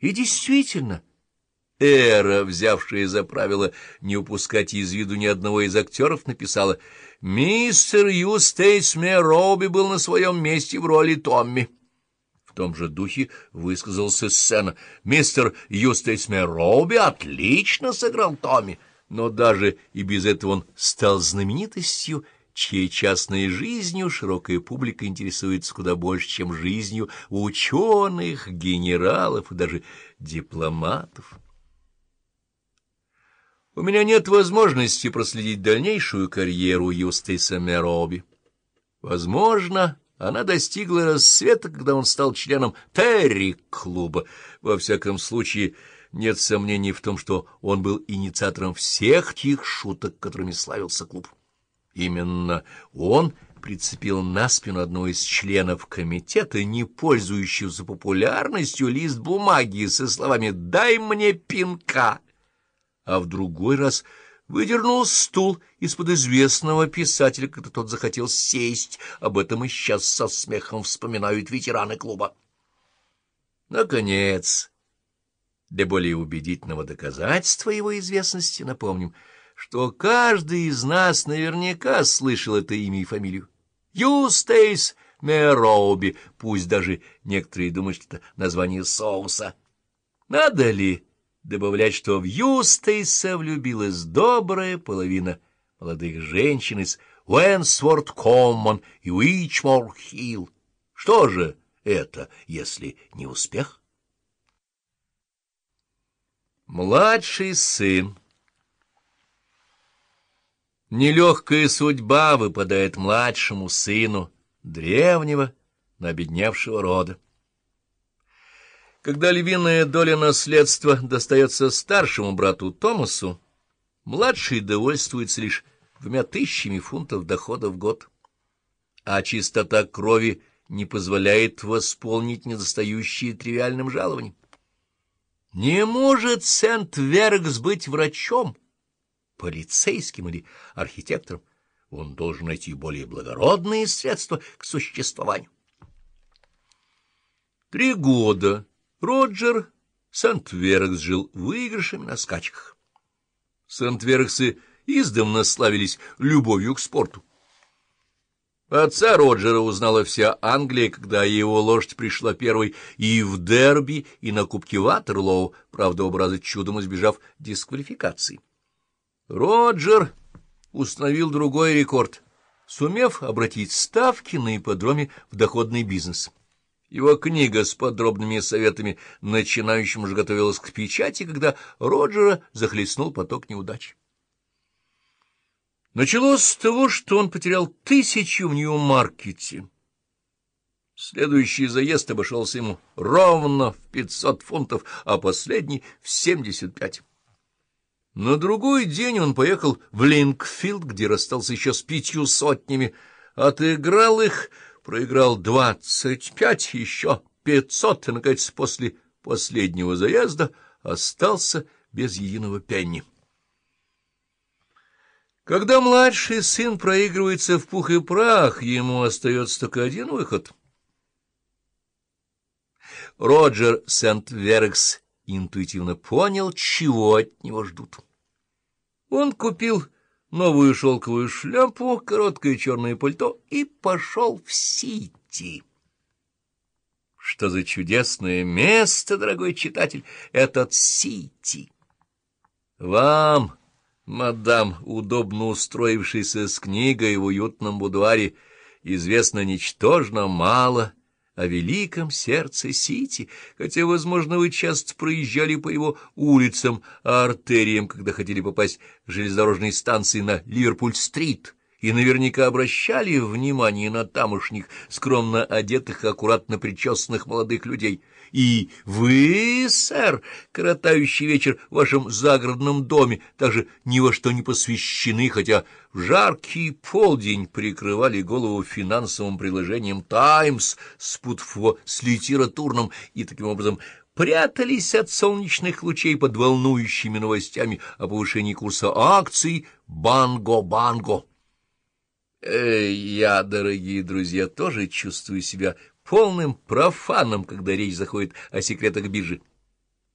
И действительно, Эра, взявшая за правило не упускать из виду ни одного из актеров, написала «Мистер Юстейс Роуби был на своем месте в роли Томми». В том же духе высказался сцена «Мистер Юстейс Роуби отлично сыграл Томми». Но даже и без этого он стал знаменитостью, чьей частной жизнью широкая публика интересуется куда больше, чем жизнью ученых, генералов и даже дипломатов. У меня нет возможности проследить дальнейшую карьеру Юстейса Мероби. Возможно, она достигла рассвета, когда он стал членом Терри-клуба. Во всяком случае, нет сомнений в том, что он был инициатором всех тех шуток, которыми славился клуб. Именно он прицепил на спину одного из членов комитета, не пользующегося популярностью, лист бумаги со словами «Дай мне пинка» а в другой раз выдернул стул из-под известного писателя, когда тот захотел сесть. Об этом и сейчас со смехом вспоминают ветераны клуба. Наконец, для более убедительного доказательства его известности напомним, что каждый из нас наверняка слышал это имя и фамилию. Юстейс Мероуби, пусть даже некоторые думают, что это название соуса. Надо ли добавлять, что в Юстейса влюбилась добрая половина молодых женщин из Уэнсворт Коммон и Уичмор Хилл. Что же это, если не успех? Младший сын Нелегкая судьба выпадает младшему сыну древнего, но обедневшего рода. Когда львиная доля наследства достается старшему брату Томасу, младший довольствуется лишь двумя тысячами фунтов дохода в год, а чистота крови не позволяет восполнить недостающие тривиальным жалованием. Не может Сент-Веркс быть врачом, полицейским или архитектором. Он должен найти более благородные средства к существованию. Три года Роджер Сент-Веркс жил выигрышами на скачках. Сент-Верксы издавна славились любовью к спорту. Отца Роджера узнала вся Англия, когда его лошадь пришла первой и в дерби, и на Кубке Ватерлоу, правда, оба чудом избежав дисквалификации. Роджер установил другой рекорд, сумев обратить ставки на ипподроме в доходный бизнес. Его книга с подробными советами начинающим уже готовилась к печати, когда Роджера захлестнул поток неудач. Началось с того, что он потерял тысячу в Нью-Маркете. Следующий заезд обошелся ему ровно в пятьсот фунтов, а последний — в семьдесят пять. На другой день он поехал в Линкфилд, где расстался еще с пятью сотнями, отыграл их проиграл двадцать пять, еще пятьсот, и, наконец, после последнего заезда остался без единого пенни. Когда младший сын проигрывается в пух и прах, ему остается только один выход. Роджер Сент-Верекс интуитивно понял, чего от него ждут. Он купил новую шелковую шляпу, короткое черное пальто и пошел в Сити. Что за чудесное место, дорогой читатель, этот Сити! Вам, мадам, удобно устроившийся с книгой в уютном будуаре, известно ничтожно мало — о великом сердце Сити, хотя, возможно, вы часто проезжали по его улицам, а артериям, когда хотели попасть к железнодорожной станции на Ливерпуль-стрит, и наверняка обращали внимание на тамошних, скромно одетых и аккуратно причесанных молодых людей. И вы, сэр, коротающий вечер в вашем загородном доме, даже ни во что не посвящены, хотя в жаркий полдень прикрывали голову финансовым приложением «Таймс», спутав его с литературным, и таким образом прятались от солнечных лучей под волнующими новостями о повышении курса акций «Банго-банго». Я, дорогие друзья, тоже чувствую себя полным профаном, когда речь заходит о секретах биржи.